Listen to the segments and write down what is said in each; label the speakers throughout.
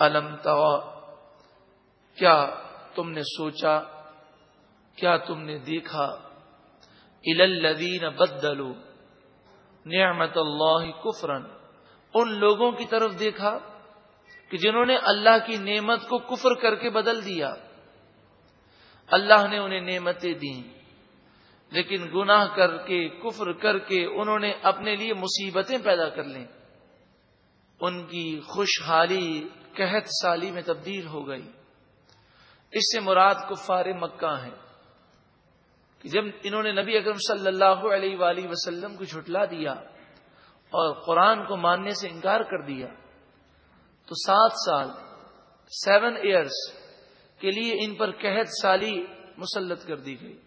Speaker 1: الم توا کیا تم نے سوچا؟ کیا تم نے دیکھا؟ الدین بدلو نعمت اللہ کفرن ان لوگوں کی طرف دیکھا کہ جنہوں نے اللہ کی نعمت کو کفر کر کے بدل دیا۔ اللہ نے انہیں نعمتیں دیں، لیکن گناہ کر کے، کفر کر کے انہوں نے اپنے لیے مصیبتیں پیدا کر لیں۔ ان کی خوشحالی قحط سالی میں تبدیل ہو گئی۔ اس سے مراد کفار مکہ ہیں۔ کہ جب انہوں نے نبی اکرم صلی اللہ علیہ وآلہ وسلم کو جھٹلا دیا اور قرآن کو ماننے سے انکار کر دیا، تو سات سال، سیون ایئرس کے لیے ان پر قحط سالی مسلط کر دی گئی۔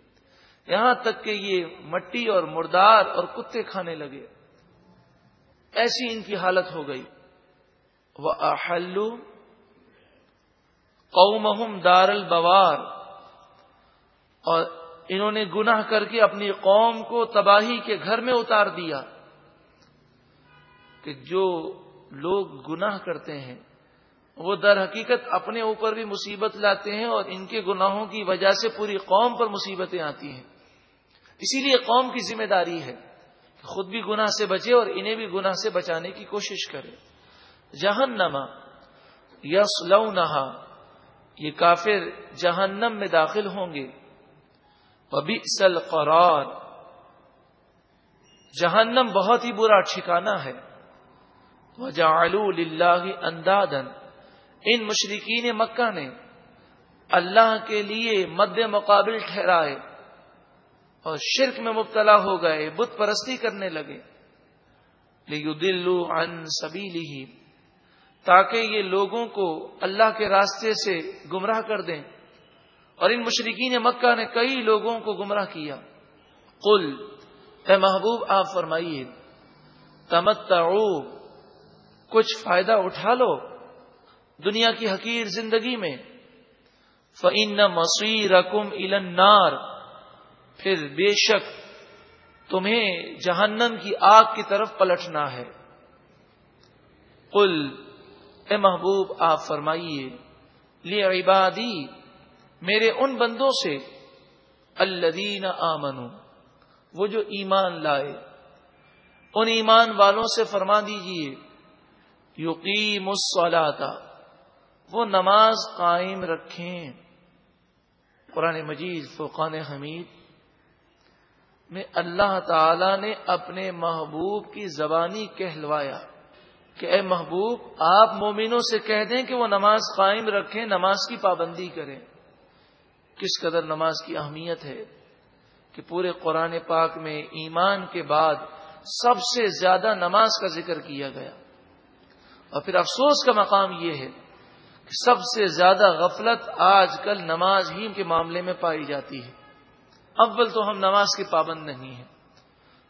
Speaker 1: یہاں تک کہ یہ مٹی اور مردار اور کتے کھانے لگے۔ ایسی ان کی حالت ہو گئی۔ وہ احلو قومہم دار البوار۔ اور انہوں نے گناہ کر کے اپنی قوم کو تباہی کے گھر میں اتار دیا کہ جو لوگ گناہ کرتے ہیں، وہ در حقیقت اپنے اوپر بھی مصیبت لاتے ہیں اور ان کے گناہوں کی وجہ سے پوری قوم پر مصیبتیں آتی ہیں۔ اسی لیے قوم کی ذمہ داری ہے کہ خود بھی گناہ سے بچے اور انہیں بھی گناہ سے بچانے کی کوشش کرے۔ جہنما یس یہ کافر جہنم میں داخل ہوں گے۔ وبئس قرار جہنم بہت ہی برا ٹھکانا ہے۔ وجعلوا للہ اندادن ان مشرقین مکہ نے اللہ کے لیے مد مقابل ٹھہرائے اور شرک میں مبتلا ہو گئے، بت پرستی کرنے لگے۔ لیدلوا عن سبیلہ تاکہ یہ لوگوں کو اللہ کے راستے سے گمراہ کر دیں۔ اور ان مشرقین مکہ نے کئی لوگوں کو گمراہ کیا۔ قل، اے محبوب، آپ فرمائیے تمت کچھ فائدہ اٹھا لو دنیا کی حقیر زندگی میں۔ فعین مسیح رقم النار۔ پھر بے شک تمہیں جہنم کی آگ کی طرف پلٹنا ہے۔ قل اے محبوب، آپ فرمائیے، لی عبادی، میرے ان بندوں سے الدین آمن وہ جو ایمان لائے، ان ایمان والوں سے فرما دیجیے، یقیم الصلاتا وہ نماز قائم رکھیں۔ قرآن مجید فقان حمید، میں اللہ تعالی نے اپنے محبوب کی زبانی کہلوایا۔ کہ اے محبوب، آپ مومنوں سے کہہ دیں کہ وہ نماز قائم رکھیں، نماز کی پابندی کریں۔ کس قدر نماز کی اہمیت ہے کہ پورے قرآن پاک میں ایمان کے بعد سب سے زیادہ نماز کا ذکر کیا گیا۔ اور پھر افسوس کا مقام یہ ہے کہ سب سے زیادہ غفلت آج کل نماز ہی کے معاملے میں پائی جاتی ہے۔ اول تو ہم نماز کے پابند نہیں ہیں۔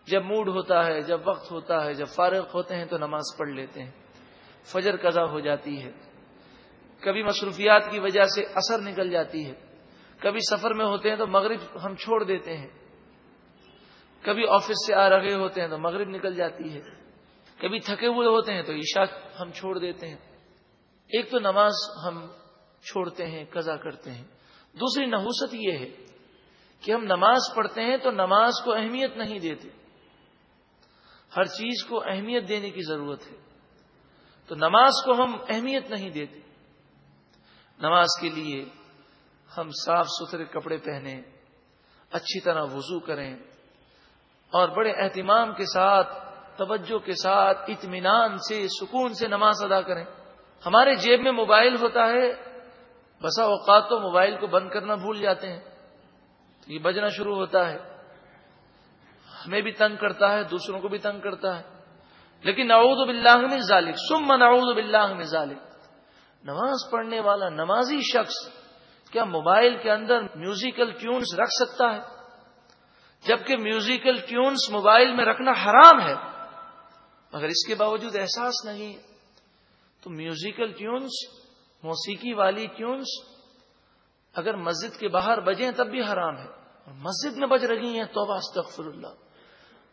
Speaker 1: جب موڈ ہوتا ہے، جب وقت ہوتا ہے، جب فارغ ہوتے ہیں تو نماز پڑھ لیتے ہیں۔ فجر قضا ہو جاتی ہے۔ کبھی مصروفیات کی وجہ سے اثر نکل جاتی ہے۔ کبھی سفر میں ہوتے ہیں تو مغرب ہم چھوڑ دیتے ہیں۔ کبھی آفس سے آ رہے ہوتے ہیں تو مغرب نکل جاتی ہے۔ کبھی تھکے ہوئے ہوتے ہیں تو عشاء ہم چھوڑ دیتے ہیں۔ ایک تو نماز ہم چھوڑتے ہیں، قضا کرتے ہیں۔ دوسری نحوست یہ ہے کہ ہم نماز پڑھتے ہیں تو نماز کو اہمیت نہیں دیتے۔ ہر چیز کو اہمیت دینے کی ضرورت ہے۔ تو نماز کو ہم اہمیت نہیں دیتے۔ نماز کے لیے ہم صاف ستھرے کپڑے پہنیں، اچھی طرح وضو کریں اور بڑے اہتمام کے ساتھ، توجہ کے ساتھ، اطمینان سے، سکون سے نماز ادا کریں۔ ہمارے جیب میں موبائل ہوتا ہے، بسا اوقات تو موبائل کو بند کرنا بھول جاتے ہیں۔ تو یہ بجنا شروع ہوتا ہے۔ ہمیں بھی تنگ کرتا ہے، دوسروں کو بھی تنگ کرتا ہے۔ لیکن نعوذ باللہ میں ظالق سم نعوذ باللہ میں ظالق نماز پڑھنے والا نمازی شخص کیا موبائل کے اندر میوزیکل ٹیونز رکھ سکتا ہے؟ جبکہ میوزیکل ٹیونز موبائل میں رکھنا حرام ہے، مگر اس کے باوجود احساس نہیں۔ تو میوزیکل ٹیونز، موسیقی والی ٹیونز اگر مسجد کے باہر بجیں تب بھی حرام ہے۔ مسجد میں بج رہی ہیں، توبہ، استغفر اللہ۔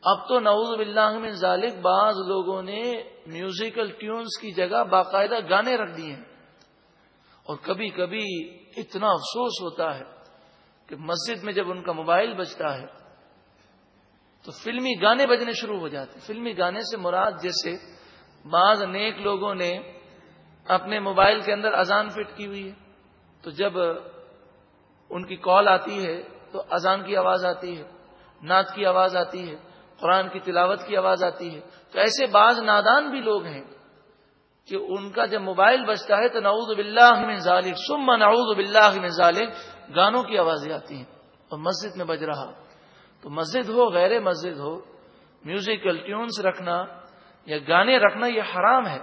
Speaker 1: اب تو نعوذ باللہ میں ذالک بعض لوگوں نے میوزیکل ٹیونز کی جگہ باقاعدہ گانے رکھ دیے ہیں۔ اور کبھی کبھی اتنا افسوس ہوتا ہے کہ مسجد میں جب ان کا موبائل بجتا ہے تو فلمی گانے بجنے شروع ہو جاتے فلمی گانے سے مراد جیسے بعض نیک لوگوں نے اپنے موبائل کے اندر اذان فٹ کی ہوئی ہے۔ تو جب ان کی کال آتی ہے تو اذان کی آواز آتی ہے، نعت کی آواز آتی ہے۔ قرآن کی تلاوت کی آواز آتی ہے۔ تو ایسے بعض نادان بھی لوگ ہیں کہ ان کا جب موبائل بجتا ہے تو نعوذ باللہ من ظالق سم نعوذ باللہ من ظالق گانوں کی آوازیں آتی ہیں۔ اور مسجد میں بج رہا۔ تو مسجد ہو، غیر مسجد ہو میوزیکل ٹیونز رکھنا یا گانے رکھنا یہ حرام ہے۔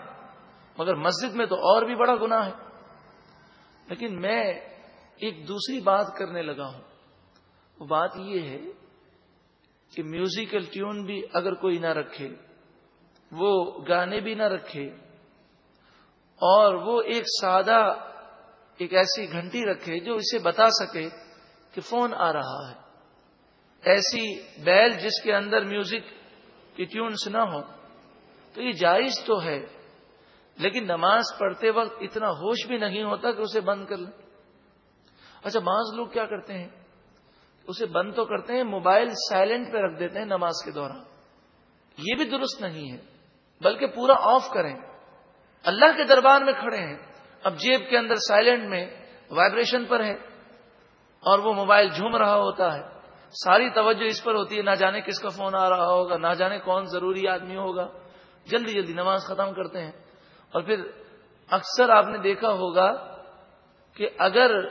Speaker 1: مگر مسجد میں تو اور بھی بڑا گناہ ہے۔ لیکن میں ایک دوسری بات کرنے لگا ہوں۔ وہ بات یہ ہے کہ میوزیکل ٹیون بھی اگر کوئی نہ رکھے، وہ گانے بھی نہ رکھے، اور وہ ایک سادہ، ایک ایسی گھنٹی رکھے جو اسے بتا سکے کہ فون آ رہا ہے۔ ایسی بیل جس کے اندر میوزک کی ٹیونس نہ ہو تو یہ جائز تو ہے، لیکن نماز پڑھتے وقت اتنا ہوش بھی نہیں ہوتا کہ اسے بند کر لیں۔ اچھا بعض لوگ کیا کرتے ہیں؟ اسے بند تو کرتے ہیں، موبائل سائلنٹ پہ رکھ دیتے ہیں نماز کے دوران۔ یہ بھی درست نہیں ہے، بلکہ پورا آف کریں۔ اللہ کے دربار میں کھڑے ہیں، اب جیب کے اندر سائلنٹ میں وائبریشن پر ہے اور وہ موبائل جھوم رہا ہوتا ہے۔ ساری توجہ اس پر ہوتی ہے، نہ جانے کس کا فون آ رہا ہوگا، نہ جانے کون ضروری آدمی ہوگا۔ جلدی جلدی نماز ختم کرتے ہیں۔ اور پھر اکثر آپ نے دیکھا ہوگا کہ اگر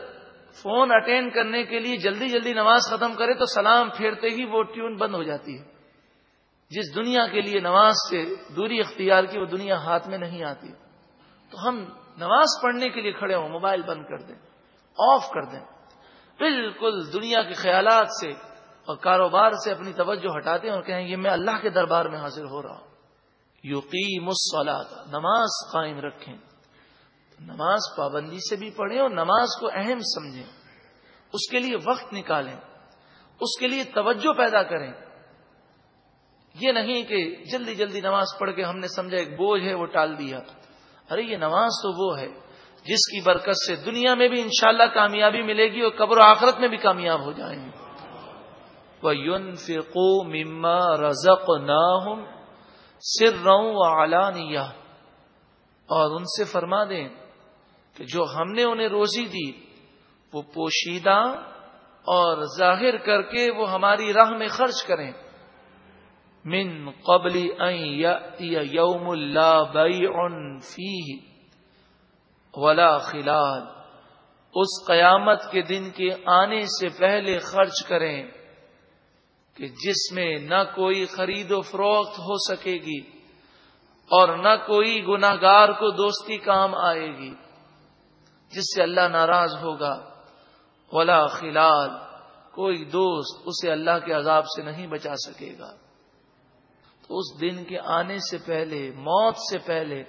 Speaker 1: فون اٹینڈ کرنے کے لیے جلدی جلدی نماز ختم کرے تو سلام پھیرتے ہی وہ ٹیون بند ہو جاتی ہے۔ جس دنیا کے لیے نماز سے دوری اختیار کی وہ دنیا ہاتھ میں نہیں آتی۔ تو ہم نماز پڑھنے کے لیے کھڑے ہوں، موبائل بند کر دیں، آف کر دیں۔ بالکل دنیا کے خیالات سے اور کاروبار سے اپنی توجہ ہٹاتے ہیں اور کہیں یہ میں اللہ کے دربار میں حاضر ہو رہا ہوں۔ یقیم الصلاۃ، نماز قائم رکھیں۔ نماز پابندی سے بھی پڑھیں اور نماز کو اہم سمجھیں۔ اس کے لیے وقت نکالیں۔ اس کے لیے توجہ پیدا کریں۔ یہ نہیں کہ جلدی جلدی نماز پڑھ کے ہم نے سمجھا ایک بوجھ ہے، وہ ٹال دیا۔ ارے، یہ نماز تو وہ ہے جس کی برکت سے دنیا میں بھی انشاءاللہ کامیابی ملے گی اور قبر و آخرت میں بھی کامیاب ہو جائیں گے۔ وہ یون مما رزق نہ ہوں سر رہوں اور ان سے فرما دیں کہ جو ہم نے انہیں روزی دی، وہ پوشیدہ اور ظاہر کر کے وہ ہماری راہ میں خرچ کریں۔ من قبل یوم اللہ فی ولا خلال۔ اس قیامت کے دن کے آنے سے پہلے خرچ کریں کہ جس میں نہ کوئی خرید و فروخت ہو سکے گی اور نہ کوئی گناگار کو دوستی کام آئے گی۔ جس سے اللہ ناراض ہوگا۔ ولا خلال، کوئی دوست اسے اللہ کے عذاب سے نہیں بچا سکے گا۔ تو اس دن کے آنے سے پہلے، موت سے پہلے،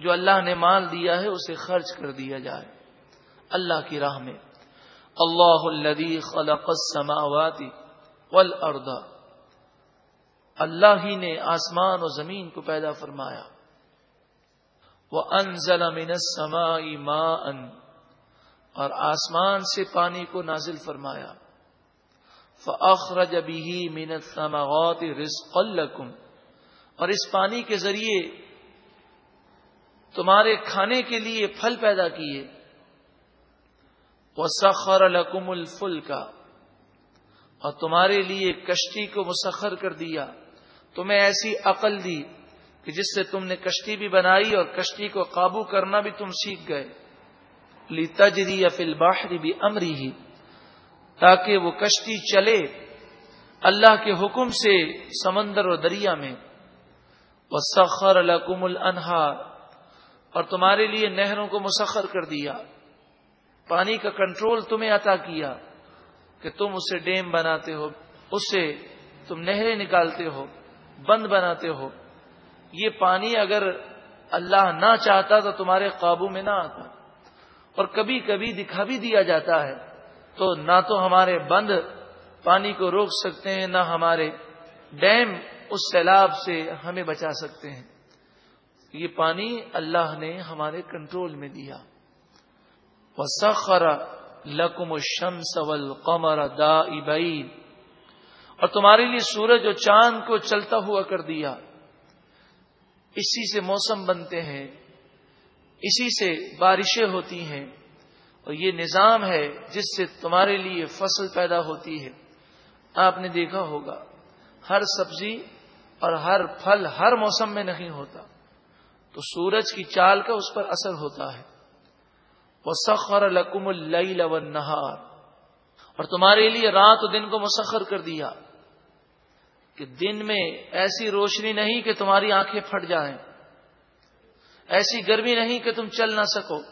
Speaker 1: جو اللہ نے مال دیا ہے، اسے خرچ کر دیا جائے۔ اللہ کی راہ میں۔ اللہ الدی خلق السماوات والارض۔ اللہ ہی نے آسمان و زمین کو پیدا فرمایا۔ وہ انزل من السماء ماء۔ اور آسمان سے پانی کو نازل فرمایا۔ فأخرج به من الثمرات رزقا لكم۔ اور اس پانی کے ذریعے تمہارے کھانے کے لیے پھل پیدا کیے۔ وسخر لكم الفلك۔ اور تمہارے لیے کشتی کو مسخر کر دیا۔ تمہیں ایسی عقل دی۔ کہ جس سے تم نے کشتی بھی بنائی اور کشتی کو قابو کرنا بھی تم سیکھ گئے۔ لی تجری یا فل باہری بھی امری ہی تاکہ وہ کشتی چلے اللہ کے حکم سے سمندر اور دریا میں۔ وہ سخر القم الانہار اور تمہارے لیے نہروں کو مسخر کر دیا۔ پانی کا کنٹرول تمہیں عطا کیا کہ تم اسے ڈیم بناتے ہو اس سے تم نہریں نکالتے ہو، بند بناتے ہو۔ یہ پانی اگر اللہ نہ چاہتا تو تمہارے قابو میں نہ آتا۔ اور کبھی کبھی دکھا بھی دیا جاتا ہے۔ تو نہ تو ہمارے بند پانی کو روک سکتے ہیں، نہ ہمارے ڈیم اس سیلاب سے ہمیں بچا سکتے ہیں۔ یہ پانی اللہ نے ہمارے کنٹرول میں دیا۔ سخر لکم شمس ول قمر دا اور تمہارے لیے سورج اور چاند کو چلتا ہوا کر دیا۔ اسی سے موسم بنتے ہیں، اسی سے بارشیں ہوتی ہیں، اور یہ نظام ہے جس سے تمہارے لیے فصل پیدا ہوتی ہے۔ آپ نے دیکھا ہوگا، ہر سبزی اور ہر پھل ہر موسم میں نہیں ہوتا، تو سورج کی چال کا اس پر اثر ہوتا ہے۔ وہ سخر لکم اللہ نہار اور تمہارے لیے رات و دن کو مسخر کر دیا۔ کہ دن میں ایسی روشنی نہیں کہ تمہاری آنکھیں پھٹ جائیں۔ ایسی گرمی نہیں کہ تم چل نہ سکو۔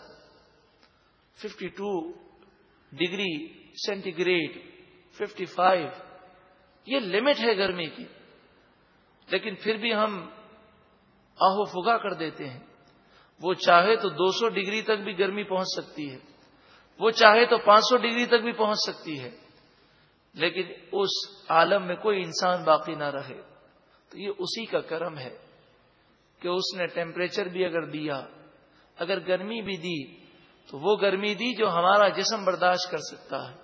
Speaker 1: Fifty two degree centigrade fifty five. یہ لمٹ ہے گرمی کی۔ لیکن پھر بھی ہم آہو فگا کر دیتے ہیں۔ وہ چاہے تو دو سو ڈگری تک بھی گرمی پہنچ سکتی ہے۔ وہ چاہے تو پانچ سو ڈگری تک بھی پہنچ سکتی ہے۔ لیکن اس عالم میں کوئی انسان باقی نہ رہے۔ تو یہ اسی کا کرم ہے کہ اس نے ٹیمپریچر بھی اگر دیا، اگر گرمی بھی دی، تو وہ گرمی دی جو ہمارا جسم برداشت کر سکتا ہے۔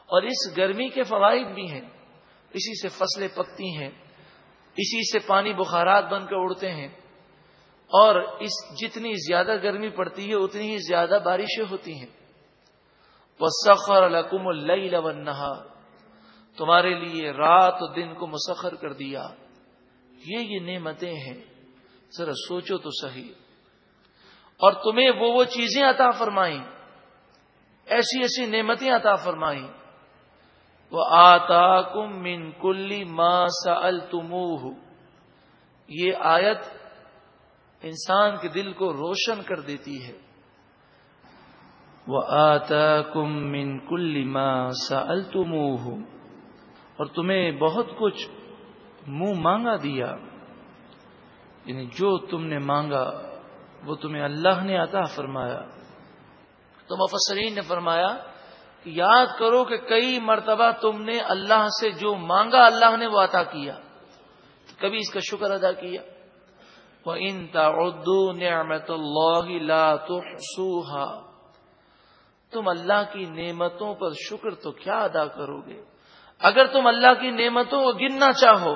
Speaker 1: اور اس گرمی کے فوائد بھی ہیں۔ اسی سے فصلیں پکتی ہیں، اسی سے پانی بخارات بن کر اڑتے ہیں۔ اور اس جتنی زیادہ گرمی پڑتی ہے، اتنی ہی زیادہ بارشیں ہوتی ہیں۔ وہ سخر القم اللہ تمہارے لیے رات و دن کو مسخر کر دیا۔ یہ یہ نعمتیں ہیں۔ ذرا سوچو تو صحیح۔ اور تمہیں وہ وہ چیزیں عطا فرمائیں۔ ایسی ایسی نعمتیں عطا فرمائیں۔ وہ آتا کم من کلی ماں سل یہ آیت انسان کے دل کو روشن کر دیتی ہے۔ وہ آتا کم من کلی ماں سل اور تمہیں بہت کچھ منہ مانگا دیا۔ یعنی جو تم نے مانگا، وہ تمہیں اللہ نے عطا فرمایا۔ تو مفسرین نے فرمایا کہ یاد کرو کہ کئی مرتبہ تم نے اللہ سے جو مانگا، اللہ نے وہ عطا کیا۔ کبھی اس کا شکر ادا کیا۔ وہ ان اردو نعمت اللہ تحصوها۔ تم اللہ کی نعمتوں پر شکر تو کیا ادا کرو گے؟ اگر تم اللہ کی نعمتوں کو گننا چاہو،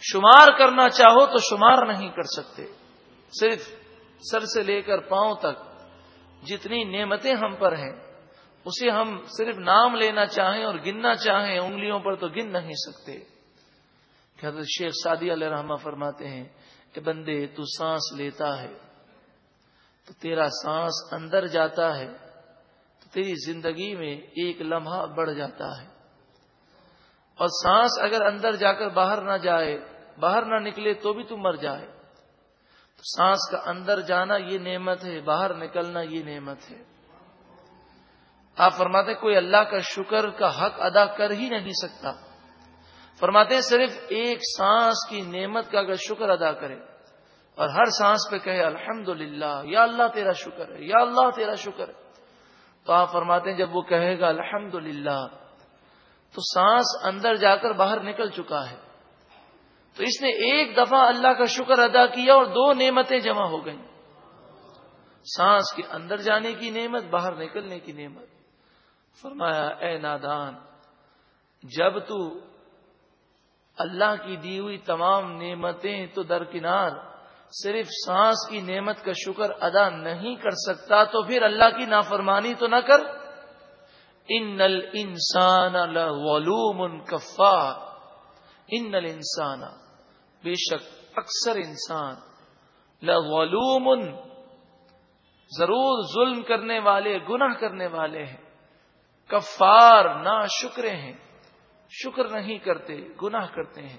Speaker 1: شمار کرنا چاہو تو شمار نہیں کر سکتے۔ صرف سر سے لے کر پاؤں تک جتنی نعمتیں ہم پر ہیں، اسے ہم صرف نام لینا چاہیں اور گننا چاہیں، انگلیوں پر تو گن نہیں سکتے۔ حضرت شیخ سعدی علیہ رحمہ فرماتے ہیں کہ بندے، تو سانس لیتا ہے، تو تیرا سانس اندر جاتا ہے، تو تیری زندگی میں ایک لمحہ بڑھ جاتا ہے۔ اور سانس اگر اندر جا کر باہر نہ جائے، باہر نہ نکلے تو بھی تو مر جائے۔ تو سانس کا اندر جانا یہ نعمت ہے، باہر نکلنا یہ نعمت ہے۔ آپ فرماتے کوئی اللہ کا شکر کا حق ادا کر ہی نہیں سکتا۔ فرماتے ہیں صرف ایک سانس کی نعمت کا اگر شکر ادا کرے اور ہر سانس پہ کہے الحمد یا اللہ تیرا شکر ہے، یا اللہ تیرا شکر ہے۔ تو آپ فرماتے ہیں جب وہ کہے گا الحمد تو سانس اندر جا کر باہر نکل چکا ہے۔ تو اس نے ایک دفعہ اللہ کا شکر ادا کیا اور دو نعمتیں جمع ہو گئیں۔ سانس کے اندر جانے کی نعمت، باہر نکلنے کی نعمت۔ فرمایا، اے نادان، جب تو اللہ کی دی ہوئی تمام نعمتیں تو درکنار، صرف سانس کی نعمت کا شکر ادا نہیں کر سکتا تو پھر اللہ کی نافرمانی تو نہ کر۔ ان نل انسان کفار ان نل انسان بے شک اکثر انسان لولوم ضرور ظلم کرنے والے، گناہ کرنے والے ہیں، کفار نہ شکرے ہیں، شکر نہیں کرتے، گناہ کرتے ہیں۔